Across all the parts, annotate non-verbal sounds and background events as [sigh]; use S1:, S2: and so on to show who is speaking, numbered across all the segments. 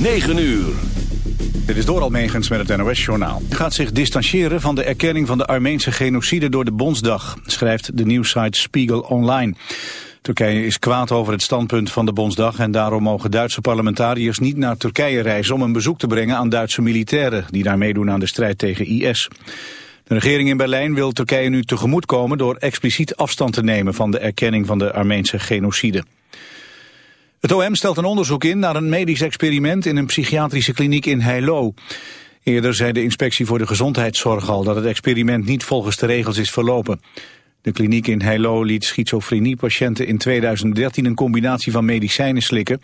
S1: 9 uur.
S2: Dit is door Almegens met het NOS-journaal. Gaat zich distancieren van de erkenning van de Armeense genocide door de Bondsdag, schrijft de nieuwsite Spiegel Online. Turkije is kwaad over het standpunt van de Bondsdag en daarom mogen Duitse parlementariërs niet naar Turkije reizen om een bezoek te brengen aan Duitse militairen die daar meedoen aan de strijd tegen IS. De regering in Berlijn wil Turkije nu tegemoetkomen door expliciet afstand te nemen van de erkenning van de Armeense genocide. Het OM stelt een onderzoek in naar een medisch experiment in een psychiatrische kliniek in Heilo. Eerder zei de inspectie voor de gezondheidszorg al dat het experiment niet volgens de regels is verlopen. De kliniek in Heilo liet schizofreniepatiënten in 2013 een combinatie van medicijnen slikken.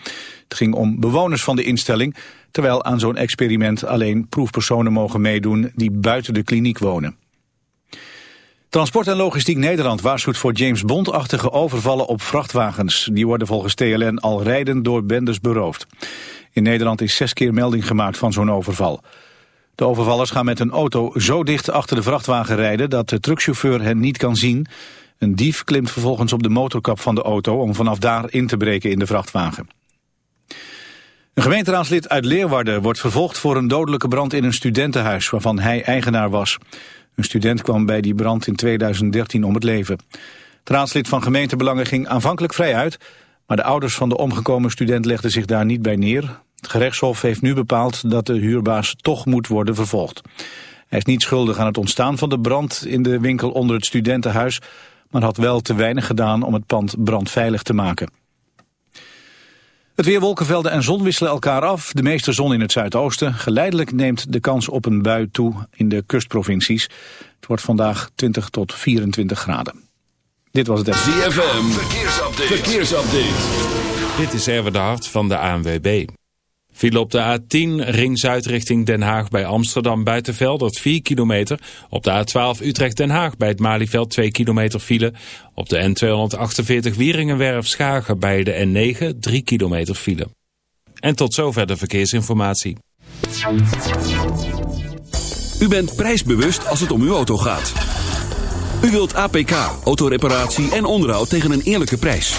S2: Het ging om bewoners van de instelling, terwijl aan zo'n experiment alleen proefpersonen mogen meedoen die buiten de kliniek wonen. Transport en Logistiek Nederland waarschuwt voor James Bond-achtige overvallen op vrachtwagens. Die worden volgens TLN al rijden door bendes beroofd. In Nederland is zes keer melding gemaakt van zo'n overval. De overvallers gaan met een auto zo dicht achter de vrachtwagen rijden dat de truckchauffeur hen niet kan zien. Een dief klimt vervolgens op de motorkap van de auto om vanaf daar in te breken in de vrachtwagen. Een gemeenteraadslid uit Leeuwarden wordt vervolgd voor een dodelijke brand in een studentenhuis waarvan hij eigenaar was. Een student kwam bij die brand in 2013 om het leven. Het raadslid van gemeentebelangen ging aanvankelijk vrij uit... maar de ouders van de omgekomen student legden zich daar niet bij neer. Het gerechtshof heeft nu bepaald dat de huurbaas toch moet worden vervolgd. Hij is niet schuldig aan het ontstaan van de brand in de winkel onder het studentenhuis... maar had wel te weinig gedaan om het pand brandveilig te maken. Het weer wolkenvelden en zon wisselen elkaar af. De meeste zon in het zuidoosten. Geleidelijk neemt de kans op een bui toe in de kustprovincies. Het wordt vandaag 20 tot 24 graden. Dit was het...
S1: ZFM, verkeersupdate. verkeersupdate.
S3: Dit is Erwin de Hart van de ANWB. Viel op de A10 Ring Zuid richting Den Haag bij Amsterdam Buitenveldert 4 kilometer. Op de A12 Utrecht Den Haag bij het Malieveld 2 kilometer file. Op de N248 Wieringenwerf Schagen bij de N9 3 kilometer file. En tot zover de verkeersinformatie.
S1: U bent prijsbewust als het om uw auto gaat. U wilt APK, autoreparatie en onderhoud tegen een eerlijke prijs.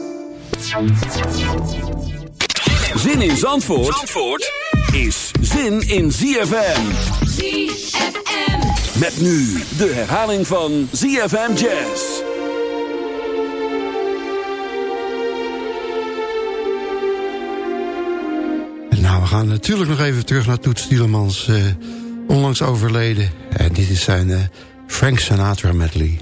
S1: Zin in Zandvoort, Zandvoort is zin in ZFM.
S4: ZFM.
S1: Met nu de herhaling van ZFM Jazz.
S5: Nou, we gaan natuurlijk nog even terug naar Toet Stielemans. Uh, onlangs overleden. En dit is zijn uh, Frank Sinatra medley.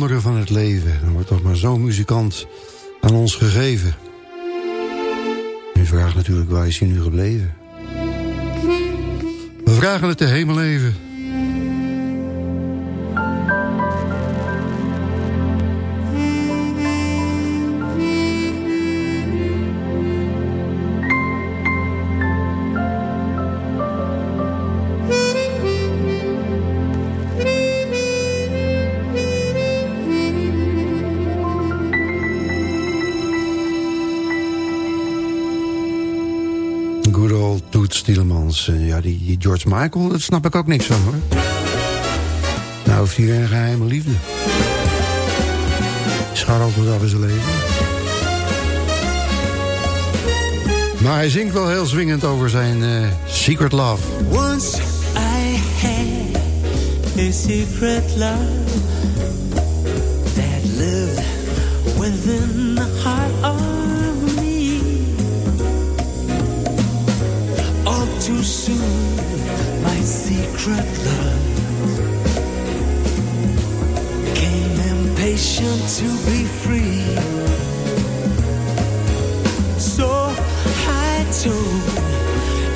S5: Wonderen van het leven. Er wordt toch maar zo'n muzikant aan ons gegeven. U vraagt natuurlijk, waar is hij nu gebleven? We vragen het de hemel even. George Michael, daar snap ik ook niks van, hoor. Nou heeft hij een geheime liefde. Scharrelt wat af in zijn leven. Maar hij zingt wel heel zwingend over zijn eh, Secret Love.
S6: Once I had a secret love that lived within the heart of me. All too soon, secret love became impatient to be free. So I told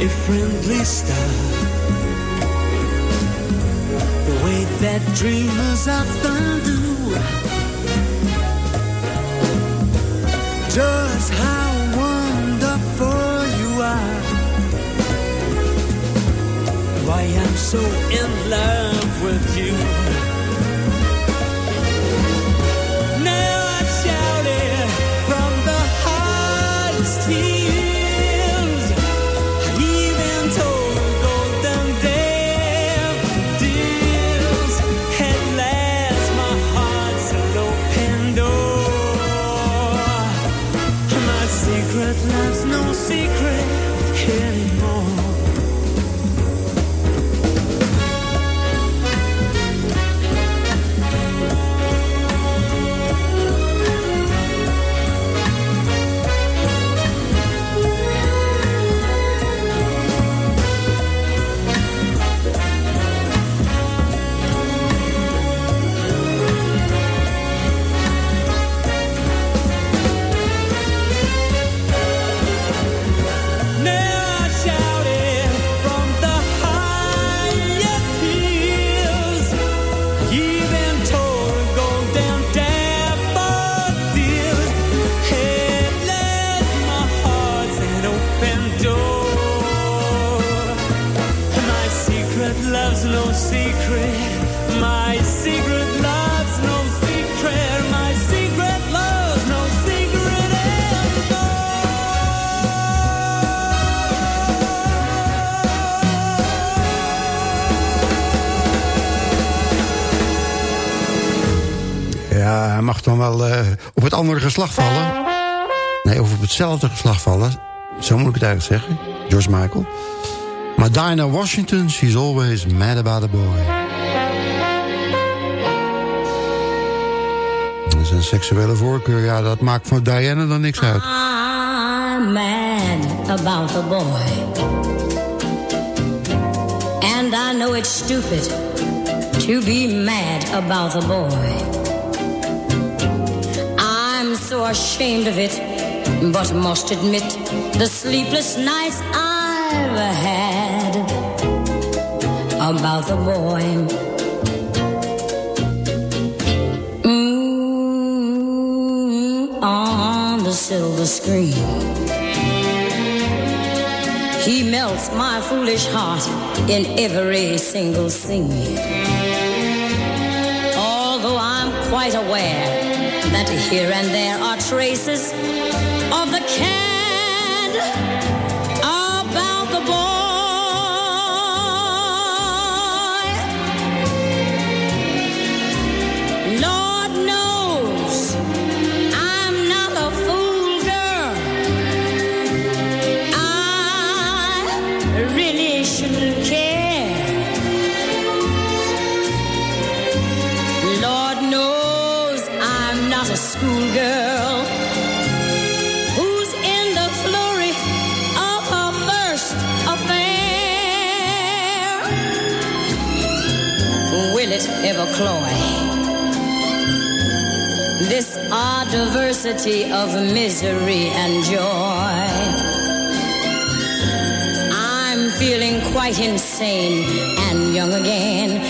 S6: a friendly star the way that dreamers often do. Just how Why I'm so in love with you.
S5: Geslacht vallen. Nee, of op hetzelfde geslacht vallen. Zo moet ik het eigenlijk zeggen. George Michael. Maar Dinah Washington, she's always mad about a boy. Zijn seksuele voorkeur, ja, dat maakt voor Diana dan niks uit.
S7: I'm mad about the boy. And I know it's stupid to be mad about the boy. Ashamed of it, but must admit the sleepless nights I've had about the boy. Mm, on the silver screen. He melts my foolish heart in every single scene. Although I'm quite aware that here and there are traces of the cad of
S8: misery and joy. I'm feeling quite insane and young again,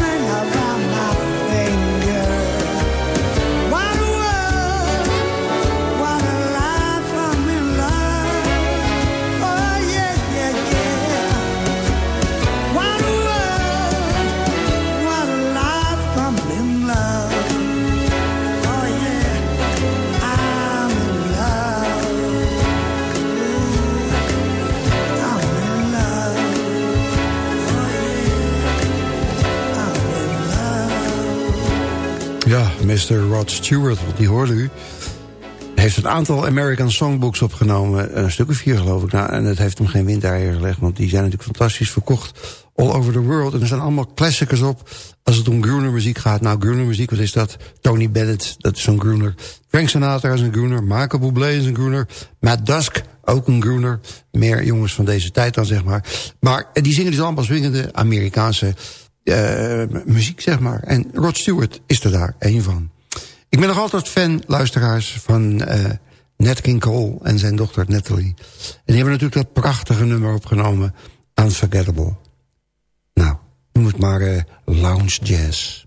S9: that string around my
S5: Mr. Rod Stewart, die hoorde u. Heeft een aantal American Songbooks opgenomen. Een stuk of vier geloof ik. Nou, en het heeft hem geen windeieren gelegd. Want die zijn natuurlijk fantastisch verkocht. All over the world. En er zijn allemaal classics op. Als het om Gruner muziek gaat. Nou, Gruner muziek, wat is dat? Tony Bennett, dat is zo'n Gruner. Frank Sinatra is een Gruner. Michael Bublé is een Gruner. Matt Dusk, ook een Gruner. Meer jongens van deze tijd dan, zeg maar. Maar die zingen dus allemaal swingende Amerikaanse eh, muziek, zeg maar. En Rod Stewart is er daar één van. Ik ben nog altijd fan, luisteraars, van eh Nat King Cole en zijn dochter Natalie. En die hebben natuurlijk dat prachtige nummer opgenomen, Unforgettable. Nou, noem het maar eh, lounge jazz.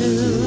S10: Too.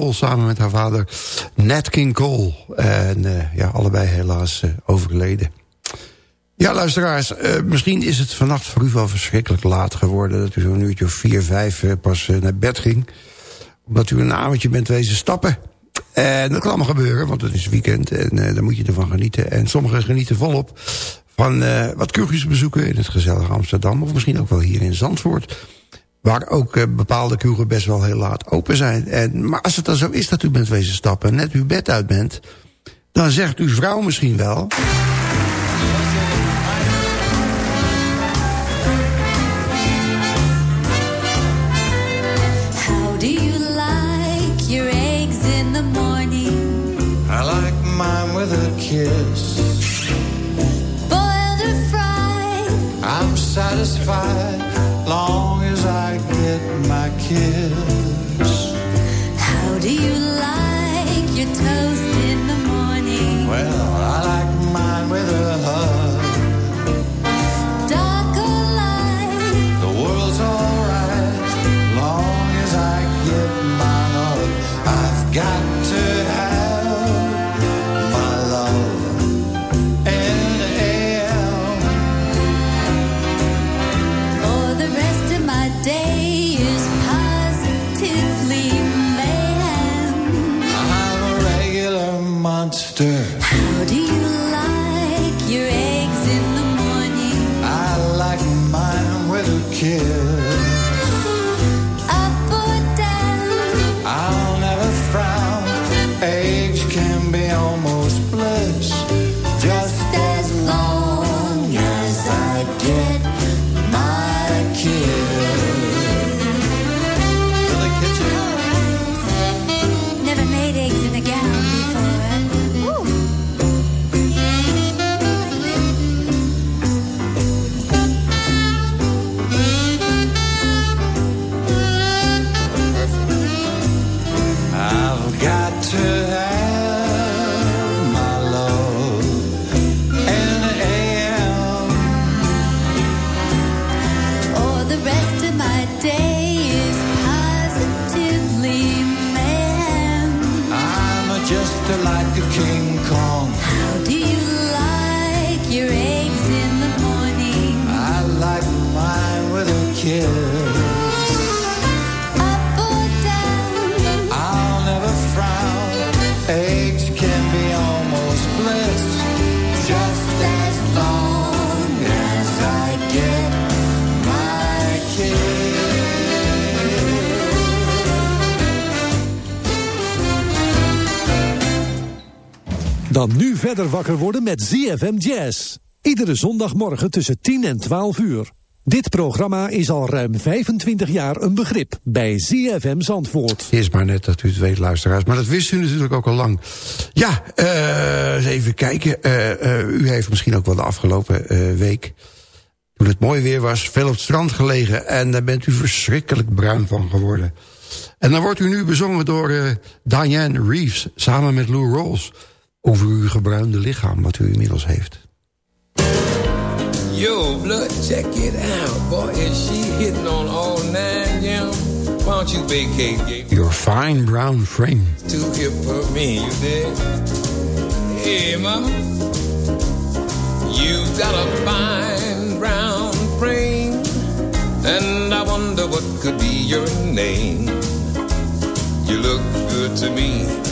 S5: Samen met haar vader Nat King Cole. En eh, ja, allebei helaas eh, overleden. Ja, luisteraars, eh, misschien is het vannacht voor u wel verschrikkelijk laat geworden... dat u zo'n uurtje of vier, vijf pas naar bed ging. Omdat u een avondje bent wezen stappen. En dat kan allemaal gebeuren, want het is weekend en daar moet je ervan genieten. En sommigen genieten volop van wat kroegjes bezoeken in het gezellige Amsterdam... of misschien ook wel hier in Zandvoort... Waar ook eh, bepaalde kroegen best wel heel laat open zijn. En, maar als het dan zo is dat u bent wezen stappen en net uw bed uit bent... dan zegt uw vrouw misschien wel...
S10: How do you like your eggs in the morning?
S11: I like mine with a kiss.
S10: Boiled or fried?
S11: I'm satisfied long as I get my kiss.
S10: How do you like your toast in the morning?
S11: Well, I like mine with a
S12: Nu verder wakker worden met ZFM Jazz. Iedere zondagmorgen tussen 10 en 12 uur. Dit programma is al ruim 25 jaar een begrip bij ZFM Zandvoort.
S5: Is maar net dat u het weet, luisteraars. Maar dat wist u natuurlijk ook al lang. Ja, eh, eens even kijken. Eh, eh, u heeft misschien ook wel de afgelopen week... toen het mooi weer was, veel op het strand gelegen... en daar bent u verschrikkelijk bruin van geworden. En dan wordt u nu bezongen door Diane Reeves... samen met Lou Rawls... over uw gebruinde lichaam, wat u inmiddels heeft.
S13: Yo, blood, check it out. Boy, is she hitting on all nine, yeah. Why don't you vacate, gay?
S5: Your fine brown frame.
S13: Too hip for me, you dig? Hey, mama. You've got a fine brown frame. And I wonder what could be your name. You look good to me.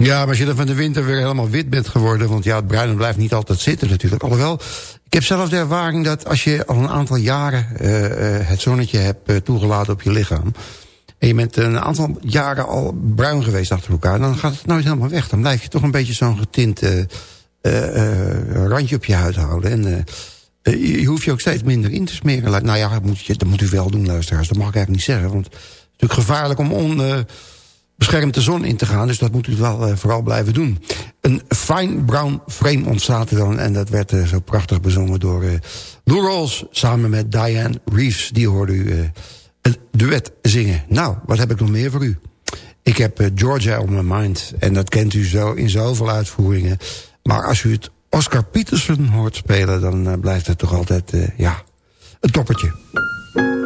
S5: Ja, maar als je dan van de winter weer helemaal wit bent geworden... want ja, het bruine blijft niet altijd zitten natuurlijk. Alhoewel, ik heb zelf de ervaring dat als je al een aantal jaren... eh, eh, het zonnetje hebt eh, toegelaten op je lichaam... en je bent een aantal jaren al bruin geweest achter elkaar... dan gaat het nooit helemaal weg. Dan blijf je toch een beetje zo'n getint randje op je huid houden. En je, je hoeft je ook steeds minder in te smeren. Nou ja, dat moet, je, dat moet u wel doen, luisteraars. Dat mag ik eigenlijk niet zeggen. Want het is natuurlijk gevaarlijk om on... beschermd de zon in te gaan. Dus dat moet u wel eh, vooral blijven doen. Een fine brown frame ontstaat er dan. En dat werd eh, zo prachtig bezongen door eh Lou Rawls... samen met Diane Reeves. Die hoorde u een duet zingen. Nou, wat heb ik nog meer voor u? Ik heb Georgia on my mind. En dat kent u zo in zoveel uitvoeringen. Maar als u het Oscar Peterson hoort spelen... dan blijft het toch altijd, ja, een toppertje.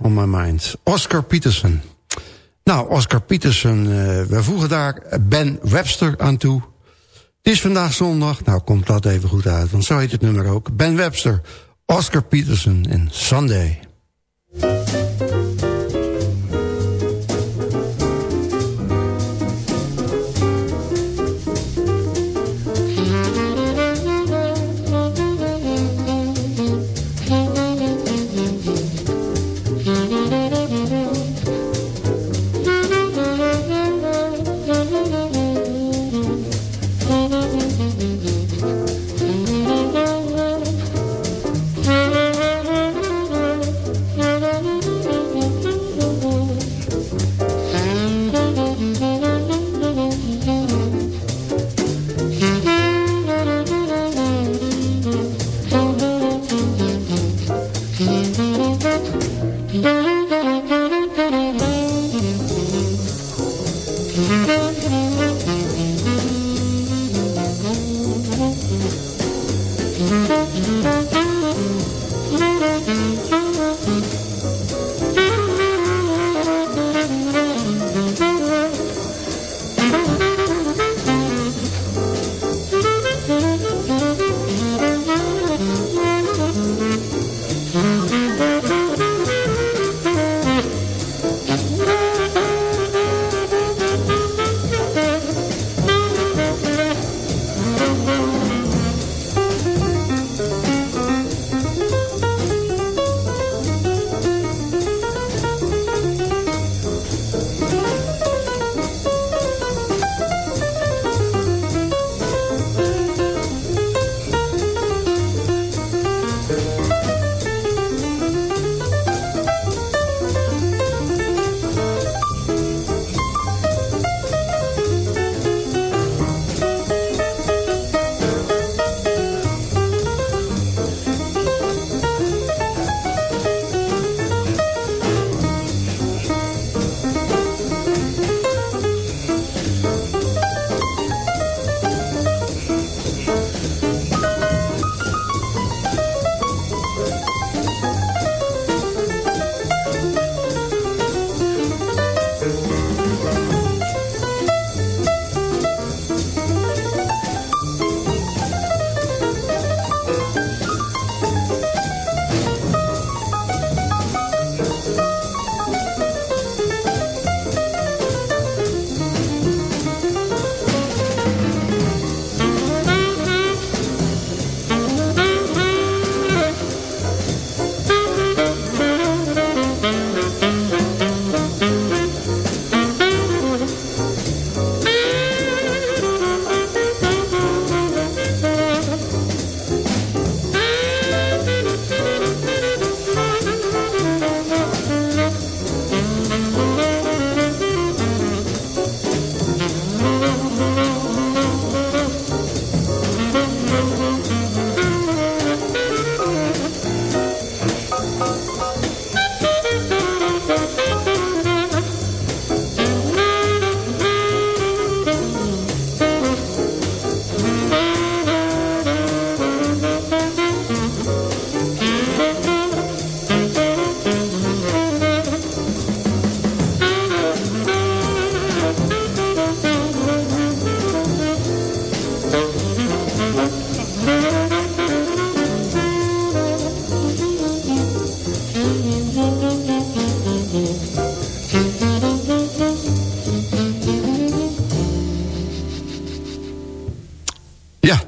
S5: On my mind. Oscar Peterson. Nou, Oscar Peterson, uh, we voegen daar Ben Webster aan toe. Het is vandaag zondag, nou komt dat even goed uit, want zo heet het nummer ook. Ben Webster, Oscar Peterson en Sunday.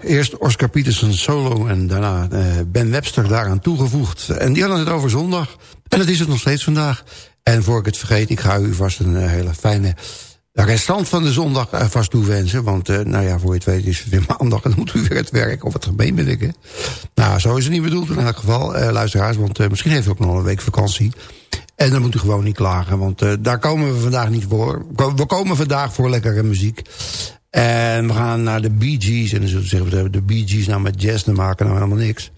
S5: Eerst Oscar Peterson solo en daarna uh, Ben Webster daaraan toegevoegd. En die hadden het over zondag. En dat is het nog steeds vandaag. En voor ik het vergeet, ik ga u vast een uh, hele fijne restant van de zondag uh, vast toewensen. Want nou ja, voor je het weet is het weer [laughs] maandag en dan moet u weer het werk. Of wat gemeen hè? Nou, zo is het niet bedoeld in elk geval, luisteraars. Want misschien heeft u ook nog een week vakantie. En dan moet u gewoon niet klagen, want daar komen we vandaag niet voor. We komen vandaag voor lekkere muziek. En we gaan naar de Bee Gees. En dan zullen ze zeggen, de Bee Gees nou met jazz te maken, nou helemaal niks.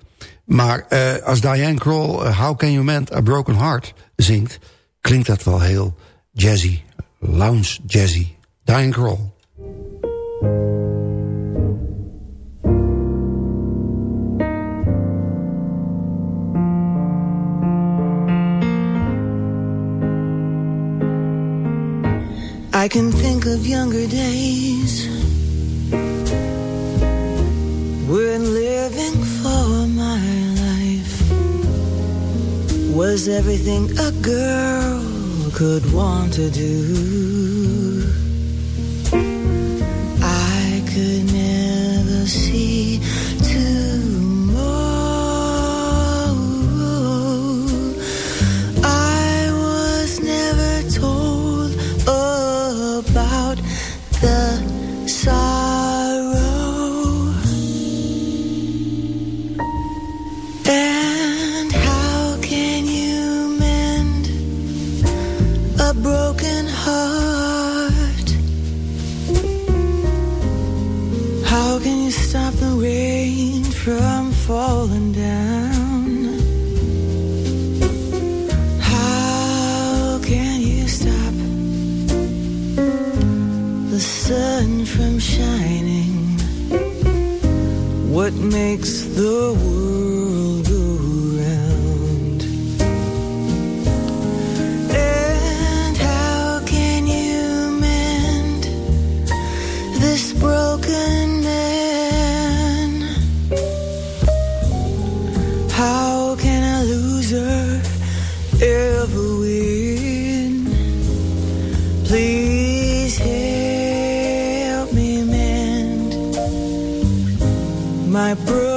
S5: Maar uh, als Diane Kroll uh, How Can You Mend A Broken Heart zingt... klinkt dat wel heel jazzy, lounge jazzy. Diane Kroll.
S14: I can think of younger days when living for my life was everything a girl could want to do. Falling down? How can you stop the sun from shining? What makes the my broken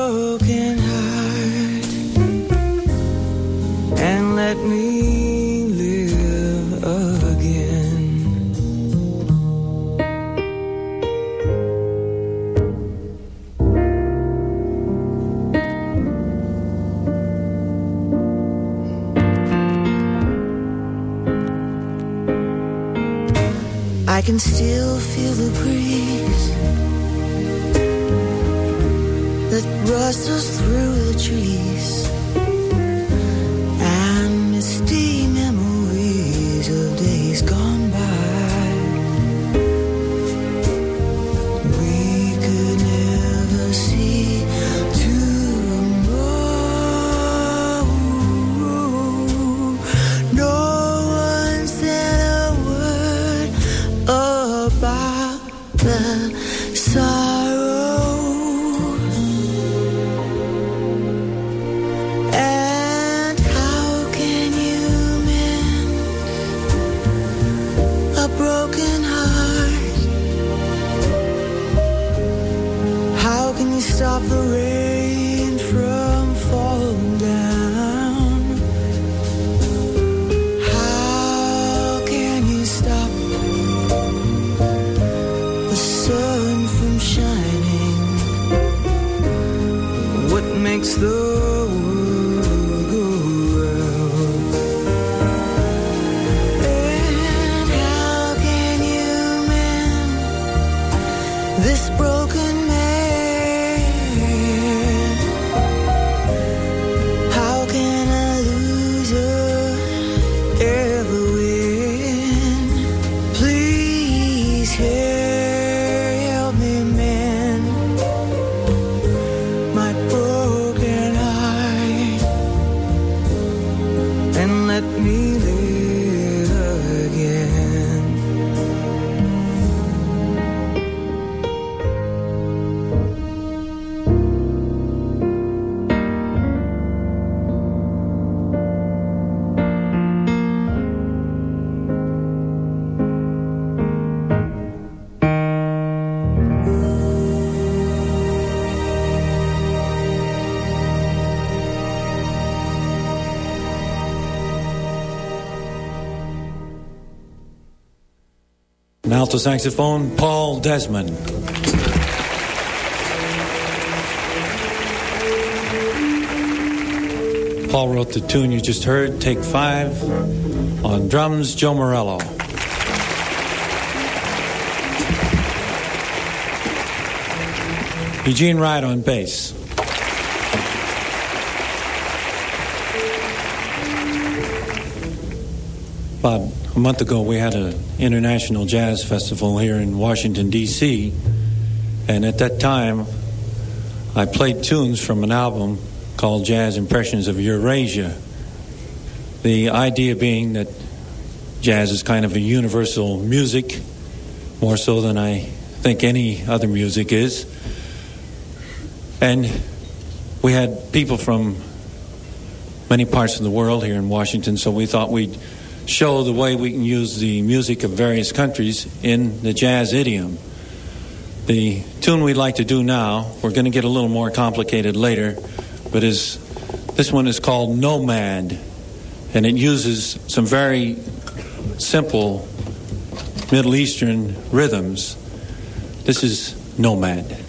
S15: alto saxophone, Paul Desmond. Paul wrote the tune you just heard, Take Five. On drums, Joe Morello. Eugene Wright on bass. About a month ago, we had an international jazz festival here in Washington, D.C. And at that time, I played tunes from an album called Jazz Impressions of Eurasia. The idea being that jazz is kind of a universal music more so than I think any other music is. And we had people from many parts of the world here in Washington, so we thought we'd show the way we can use the music of various countries in the jazz idiom. The tune we'd like to do now, we're going to get a little more complicated later, but is this one is called Nomad, and it uses some very simple Middle Eastern rhythms. This is Nomad.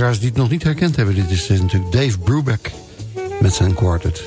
S5: Luisteraars die het nog niet herkend hebben... dit is natuurlijk Dave Brubeck met zijn quartet.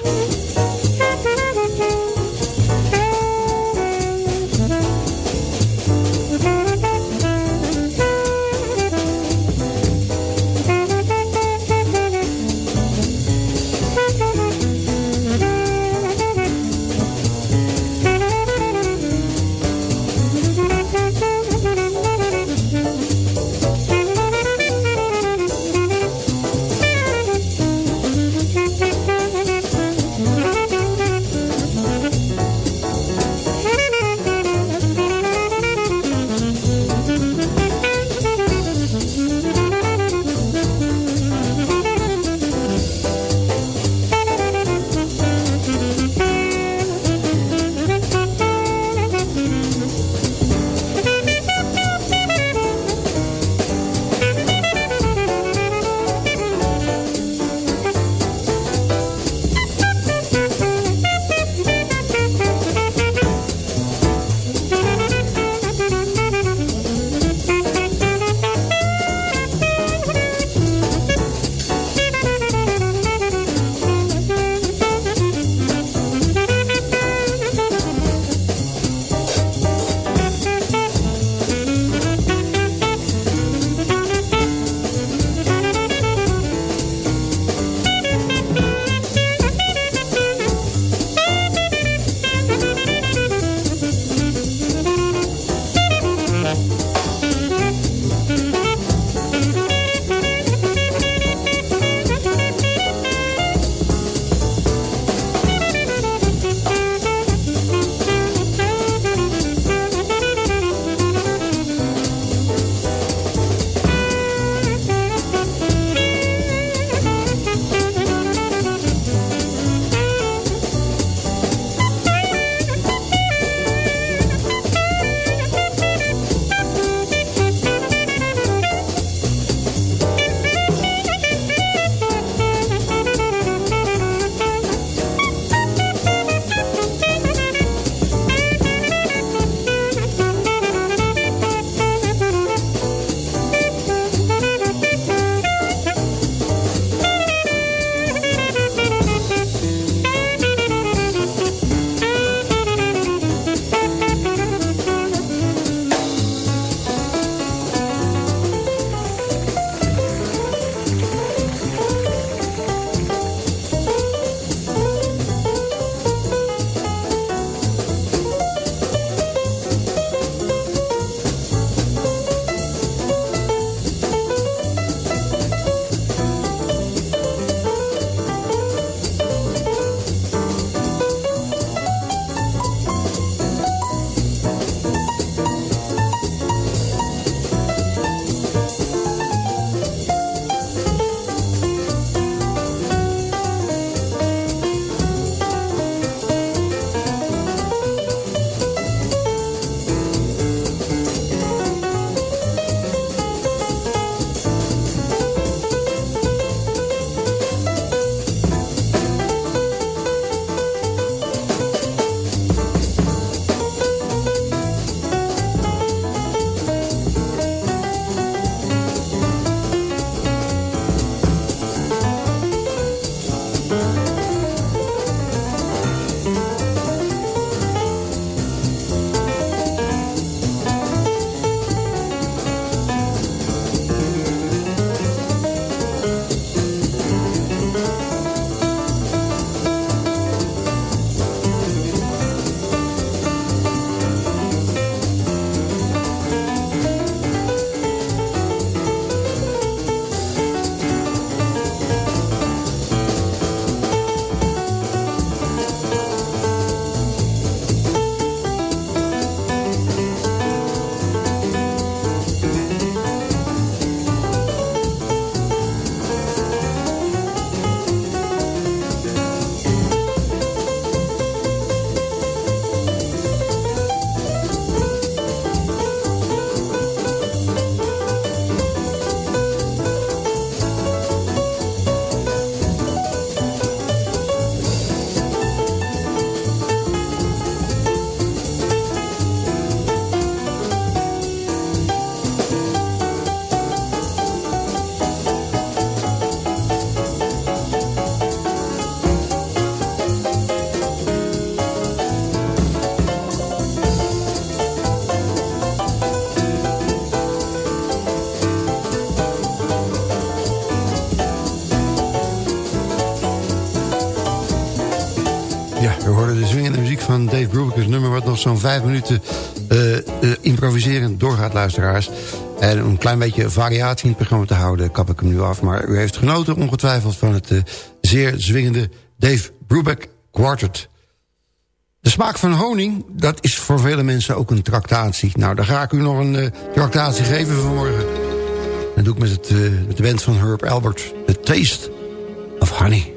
S14: Zo'n vijf minuten eh, improviserend doorgaat, luisteraars. En om een klein beetje variatie in het programma te houden... kap ik hem nu af. Maar u heeft genoten ongetwijfeld van het eh, zeer zwingende Dave Brubeck Quartet. De smaak van honing, dat is voor vele mensen ook een tractatie. Nou, daar ga ik u nog een uh, tractatie geven vanmorgen. Dat doe ik met, het, uh, met de band van Herb Albert. The Taste of Honey.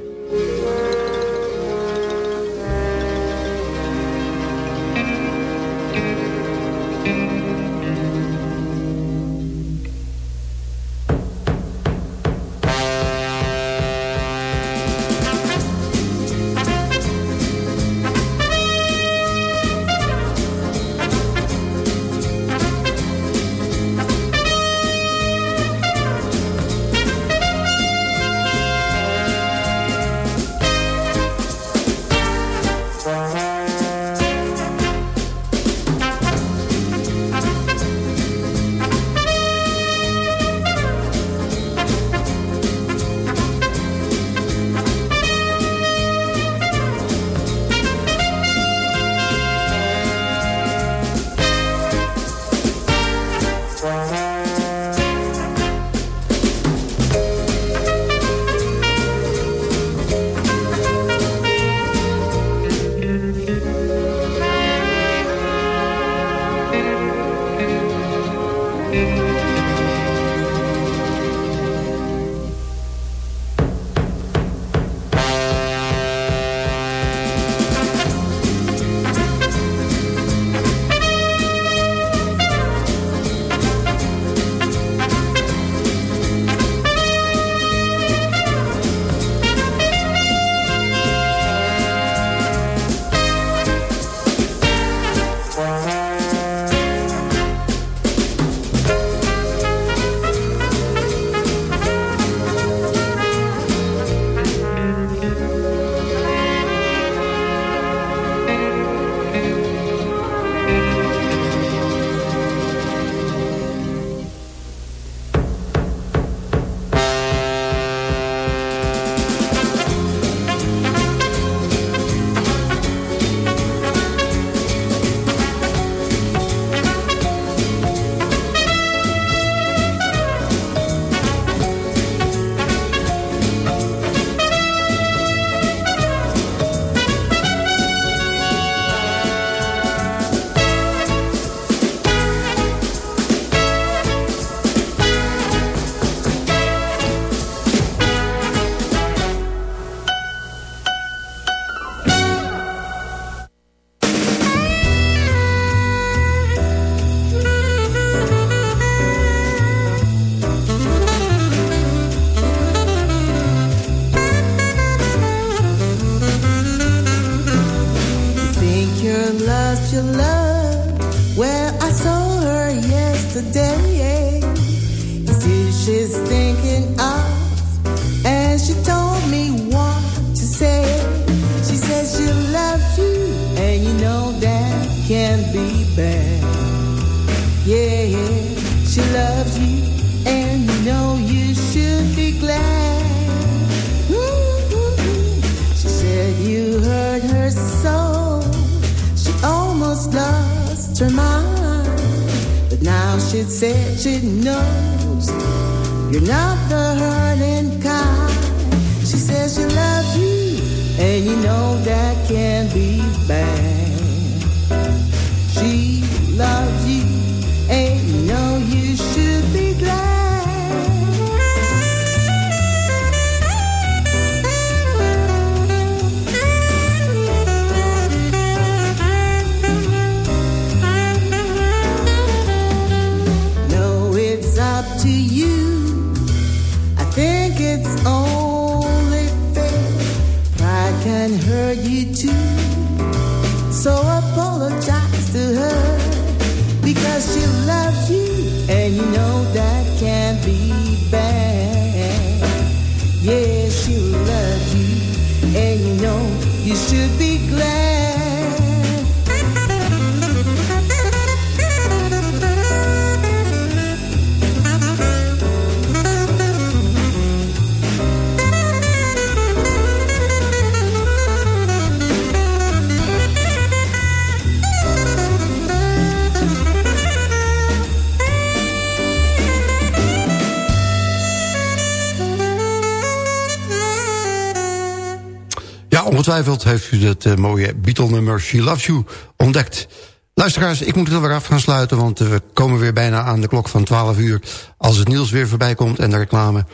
S5: Heeft u het eh, mooie Beatle-nummer She Loves You ontdekt. Luisteraars, ik moet er weer af gaan sluiten... want we komen weer bijna aan de klok van 12 uur... als het nieuws weer voorbij komt en de reclame.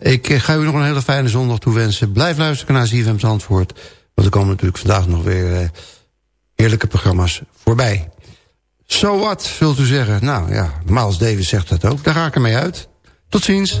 S5: Ik eh, ga u nog een hele fijne zondag toewensen. Blijf luisteren naar ZFM Zandvoort... want er komen natuurlijk vandaag nog weer eh, heerlijke programma's voorbij. So what, zult u zeggen? Nou ja, Miles Davis zegt dat ook. Daar ga ik ermee uit. Tot ziens.